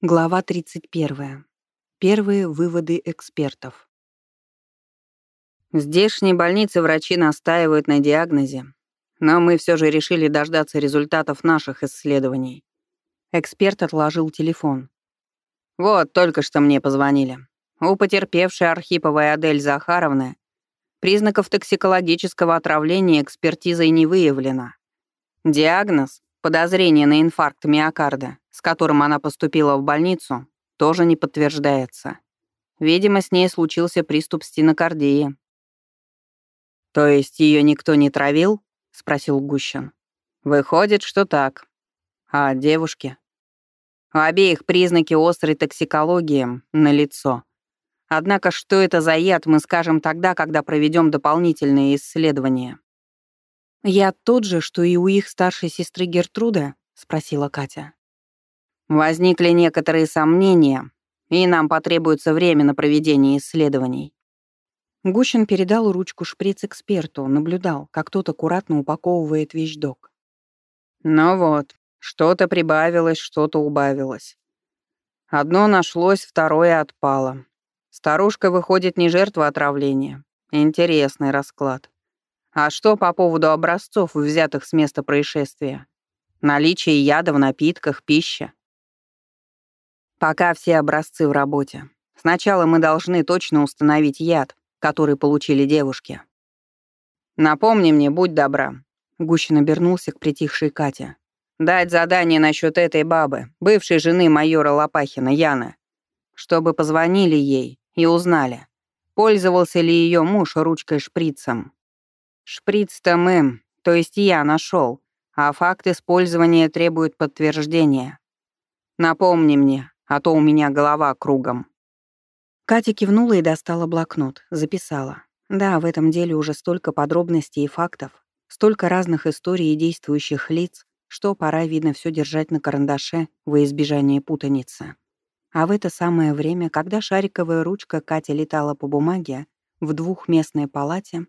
Глава 31. Первые выводы экспертов. В здешней больнице врачи настаивают на диагнозе, но мы все же решили дождаться результатов наших исследований. Эксперт отложил телефон. Вот, только что мне позвонили. У потерпевшей Архиповой Адель Захаровны признаков токсикологического отравления экспертизой не выявлено. Диагноз — подозрение на инфаркт миокарда с которым она поступила в больницу, тоже не подтверждается. Видимо, с ней случился приступ стенокардии. «То есть ее никто не травил?» — спросил Гущин. «Выходит, что так. А девушки?» У обеих признаки острой токсикологии на лицо. Однако, что это за яд, мы скажем тогда, когда проведем дополнительные исследования. «Я тот же, что и у их старшей сестры Гертруда?» — спросила Катя. Возникли некоторые сомнения, и нам потребуется время на проведение исследований. Гущин передал ручку шприц эксперту, наблюдал, как тот аккуратно упаковывает вещдок. Ну вот, что-то прибавилось, что-то убавилось. Одно нашлось, второе отпало. Старушка выходит не жертва отравления. Интересный расклад. А что по поводу образцов, взятых с места происшествия? Наличие яда в напитках, пища. Пока все образцы в работе. Сначала мы должны точно установить яд, который получили девушки. Напомни мне, будь добра. Гущин обернулся к притихшей Кате. Дать задание насчет этой бабы, бывшей жены майора Лопахина, Яны, чтобы позвонили ей и узнали, пользовался ли ее муж ручкой-шприцем. Шприц-то мы, то есть я, нашел, а факт использования требует подтверждения. Напомни мне, а то у меня голова кругом». Катя кивнула и достала блокнот, записала. Да, в этом деле уже столько подробностей и фактов, столько разных историй и действующих лиц, что пора, видно, все держать на карандаше во избежание путаницы. А в это самое время, когда шариковая ручка Катя летала по бумаге в двухместной палате,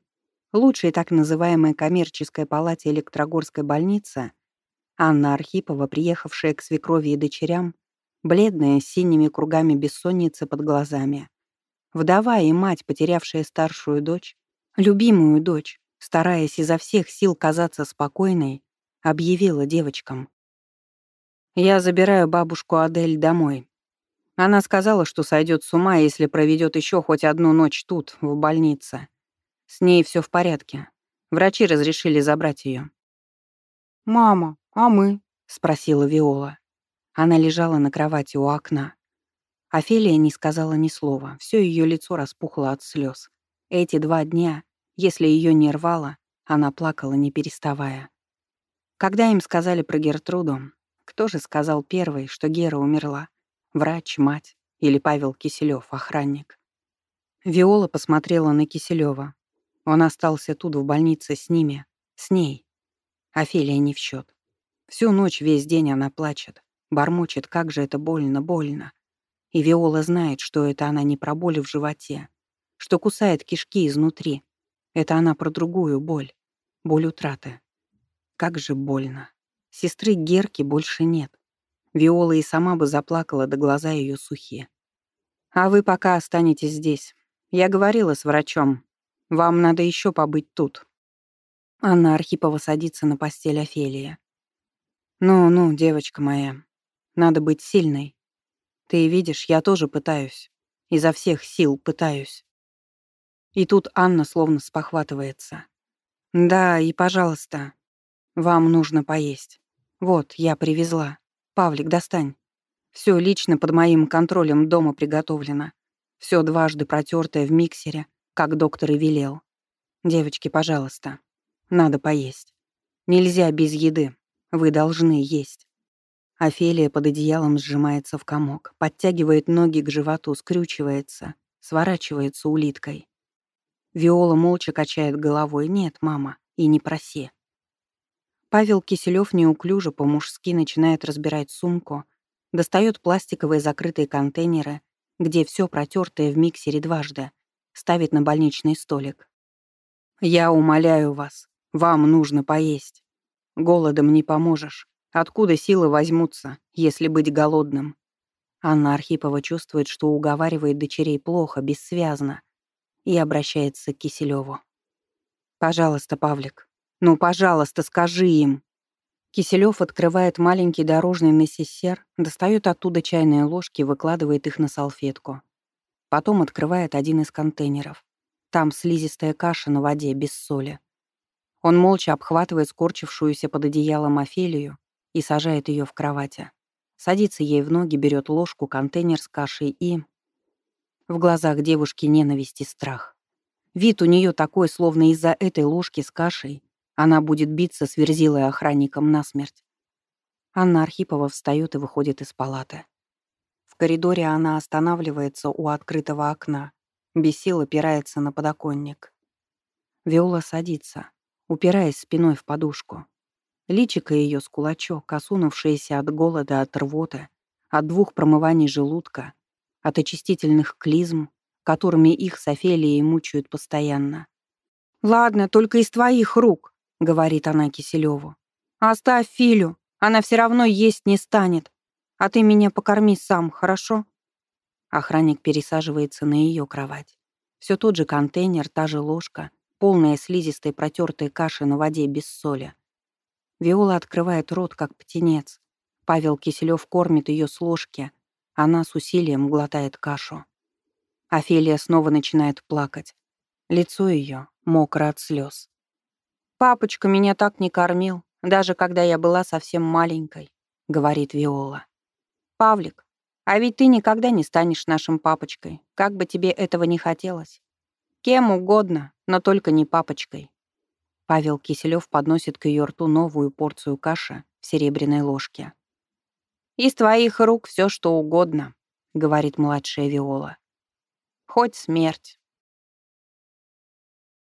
лучшей так называемой коммерческой палате Электрогорской больницы, Анна Архипова, приехавшая к свекрови и дочерям, бледная, с синими кругами бессонницы под глазами. Вдова и мать, потерявшая старшую дочь, любимую дочь, стараясь изо всех сил казаться спокойной, объявила девочкам. «Я забираю бабушку Адель домой. Она сказала, что сойдет с ума, если проведет еще хоть одну ночь тут, в больнице. С ней все в порядке. Врачи разрешили забрать ее. «Мама, а мы?» — спросила Виола. Она лежала на кровати у окна. Офелия не сказала ни слова, все ее лицо распухло от слез. Эти два дня, если ее не рвало, она плакала, не переставая. Когда им сказали про Гертруду, кто же сказал первый, что Гера умерла? Врач, мать или Павел Киселев, охранник? Виола посмотрела на Киселева. Он остался тут, в больнице, с ними, с ней. Офелия не в счет. Всю ночь, весь день она плачет. Бормочет, как же это больно, больно. И Виола знает, что это она не про боль в животе, что кусает кишки изнутри. Это она про другую боль, боль утраты. Как же больно. Сестры Герки больше нет. Виола и сама бы заплакала, до глаза ее сухие. «А вы пока останетесь здесь. Я говорила с врачом. Вам надо еще побыть тут». Анна Архипова садится на постель Офелия. «Ну-ну, девочка моя, надо быть сильной. Ты видишь, я тоже пытаюсь. Изо всех сил пытаюсь. И тут Анна словно спохватывается. «Да, и, пожалуйста, вам нужно поесть. Вот, я привезла. Павлик, достань. Все лично под моим контролем дома приготовлено. Все дважды протертое в миксере, как доктор и велел. Девочки, пожалуйста, надо поесть. Нельзя без еды. Вы должны есть. Офелия под одеялом сжимается в комок, подтягивает ноги к животу, скрючивается, сворачивается улиткой. Виола молча качает головой. «Нет, мама, и не проси». Павел Киселёв неуклюже по-мужски начинает разбирать сумку, достает пластиковые закрытые контейнеры, где все протертое в миксере дважды, ставит на больничный столик. «Я умоляю вас, вам нужно поесть. Голодом не поможешь. Откуда силы возьмутся, если быть голодным? Анна Архипова чувствует, что уговаривает дочерей плохо, бессвязно, и обращается к Киселеву. «Пожалуйста, Павлик, ну, пожалуйста, скажи им». Киселев открывает маленький дорожный несессер, достает оттуда чайные ложки, выкладывает их на салфетку. Потом открывает один из контейнеров. Там слизистая каша на воде, без соли. Он молча обхватывает скорчившуюся под одеялом Офелию и сажает ее в кровати. Садится ей в ноги, берет ложку, контейнер с кашей и... В глазах девушки ненависть и страх. Вид у нее такой, словно из-за этой ложки с кашей она будет биться с верзилой охранником насмерть. Анна Архипова встает и выходит из палаты. В коридоре она останавливается у открытого окна, без сил опирается на подоконник. Виола садится, упираясь спиной в подушку. Личико ее с кулачок, осунувшееся от голода, от рвоты, от двух промываний желудка, от очистительных клизм, которыми их с Офелией мучают постоянно. «Ладно, только из твоих рук», — говорит она Киселеву. «Оставь Филю, она все равно есть не станет. А ты меня покорми сам, хорошо?» Охранник пересаживается на ее кровать. Все тот же контейнер, та же ложка, полная слизистой протертой каши на воде без соли. Виола открывает рот, как птенец. Павел Киселев кормит ее с ложки. Она с усилием глотает кашу. Офелия снова начинает плакать. Лицо ее мокро от слез. «Папочка меня так не кормил, даже когда я была совсем маленькой», — говорит Виола. «Павлик, а ведь ты никогда не станешь нашим папочкой, как бы тебе этого не хотелось. Кем угодно, но только не папочкой. Павел Киселев подносит к ее рту новую порцию каши в серебряной ложке. «Из твоих рук все что угодно», — говорит младшая Виола. «Хоть смерть».